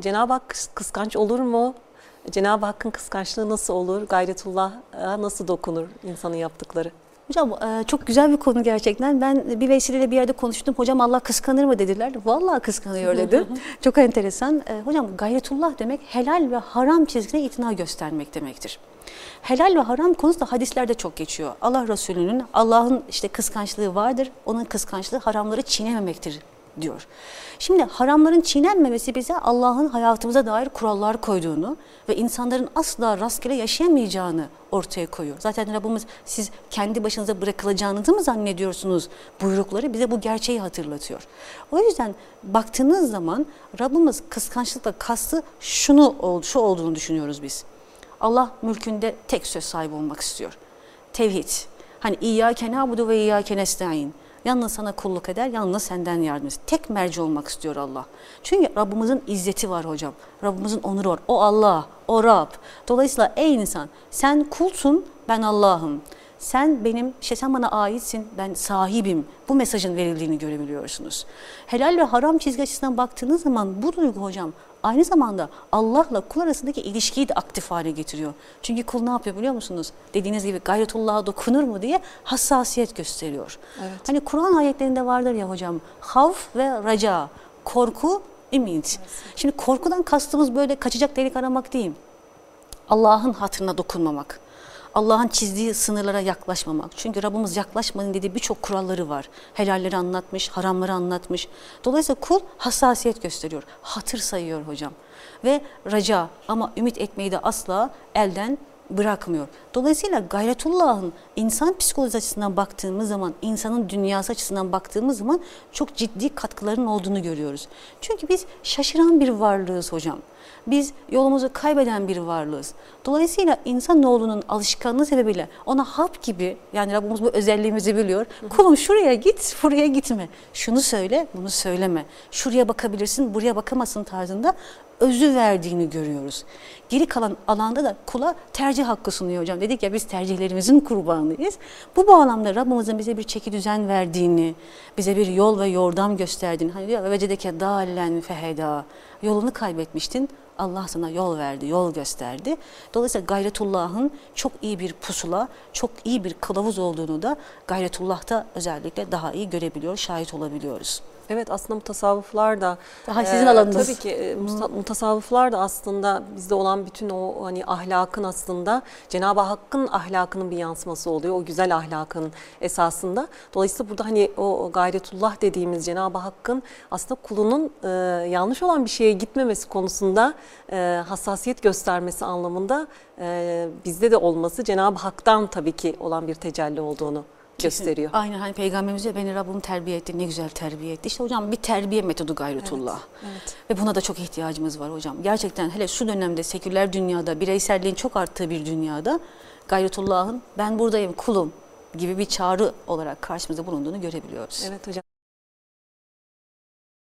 Cenab-ı Hak kıs- kıskanç olur mu? Cenab-ı Hakk'ın kıskançlığı nasıl olur? Gayretullah'a nasıl dokunur insanın yaptıkları? Hocam e, çok güzel bir konu gerçekten. Ben bir vesileyle bir yerde konuştum. Hocam Allah kıskanır mı dediler. Vallahi kıskanıyor dedim. çok enteresan. E, Hocam gayretullah demek helal ve haram çizgisine itina göstermek demektir. Helal ve haram konusu da hadislerde çok geçiyor. Allah Resulü'nün Allah'ın işte kıskançlığı vardır. Onun kıskançlığı haramları çiğnememektir diyor. Şimdi haramların çiğnenmemesi bize Allah'ın hayatımıza dair kurallar koyduğunu ve insanların asla rastgele yaşayamayacağını ortaya koyuyor. Zaten Rabbimiz siz kendi başınıza bırakılacağınızı mı zannediyorsunuz buyrukları bize bu gerçeği hatırlatıyor. O yüzden baktığınız zaman Rabbimiz kıskançlıkla kastı şunu şu olduğunu düşünüyoruz biz. Allah mülkünde tek söz sahibi olmak istiyor. Tevhid. Hani İyyâke nâbudu ve İyyâke nestaîn. Yalnız sana kulluk eder, yalnız senden yardım ister. Tek merci olmak istiyor Allah. Çünkü Rabbimizin izzeti var hocam. Rabbimizin onuru var. O Allah, o Rab. Dolayısıyla ey insan sen kulsun, ben Allah'ım. Sen benim, işte sen bana aitsin, ben sahibim. Bu mesajın verildiğini görebiliyorsunuz. Helal ve haram çizgi açısından baktığınız zaman bu duygu hocam aynı zamanda Allah'la kul arasındaki ilişkiyi de aktif hale getiriyor. Çünkü kul ne yapıyor biliyor musunuz? Dediğiniz gibi gayretullah'a dokunur mu diye hassasiyet gösteriyor. Evet. Hani Kur'an ayetlerinde vardır ya hocam havf ve raca, korku, ümit. Şimdi korkudan kastımız böyle kaçacak delik aramak değil. Allah'ın hatırına dokunmamak. Allah'ın çizdiği sınırlara yaklaşmamak. Çünkü Rabbimiz yaklaşmayın dediği birçok kuralları var. Helalleri anlatmış, haramları anlatmış. Dolayısıyla kul hassasiyet gösteriyor. Hatır sayıyor hocam. Ve raca ama ümit etmeyi de asla elden bırakmıyor. Dolayısıyla gayretullah'ın insan psikolojisi açısından baktığımız zaman, insanın dünyası açısından baktığımız zaman çok ciddi katkılarının olduğunu görüyoruz. Çünkü biz şaşıran bir varlığız hocam. Biz yolumuzu kaybeden bir varlığız. Dolayısıyla insanoğlunun alışkanlığı sebebiyle ona hap gibi yani Rabbimiz bu özelliğimizi biliyor. Kulum şuraya git, buraya gitme. Şunu söyle, bunu söyleme. Şuraya bakabilirsin, buraya bakamazsın tarzında özü verdiğini görüyoruz. Geri kalan alanda da kula tercih hakkı sunuyor hocam. Dedik ya biz tercihlerimizin kurbanıyız. Bu bağlamda Rabbimizin bize bir çeki düzen verdiğini, bize bir yol ve yordam gösterdiğini. Hani diyor ve cedeke dalen feheda. Yolunu kaybetmiştin. Allah sana yol verdi, yol gösterdi. Dolayısıyla gayretullahın çok iyi bir pusula, çok iyi bir kılavuz olduğunu da gayretullah'ta özellikle daha iyi görebiliyor, şahit olabiliyoruz. Evet aslında mutasavvıflar da Daha sizin alanınız. Tabii ki e, musta- mutasavvıflar da aslında bizde olan bütün o hani ahlakın aslında Cenab-ı Hakk'ın ahlakının bir yansıması oluyor. O güzel ahlakın esasında. Dolayısıyla burada hani o gayretullah dediğimiz Cenab-ı Hakk'ın aslında kulunun e, yanlış olan bir şeye gitmemesi konusunda e, hassasiyet göstermesi anlamında e, bizde de olması Cenab-ı Hak'tan tabii ki olan bir tecelli olduğunu gösteriyor. Aynen hani peygamberimiz de beni Rabbim terbiye etti, ne güzel terbiye etti. İşte hocam bir terbiye metodu gayretullah. evet. Ve buna da çok ihtiyacımız var hocam. Gerçekten hele şu dönemde seküler dünyada, bireyselliğin çok arttığı bir dünyada gayretullahın ben buradayım kulum gibi bir çağrı olarak karşımıza bulunduğunu görebiliyoruz. Evet hocam.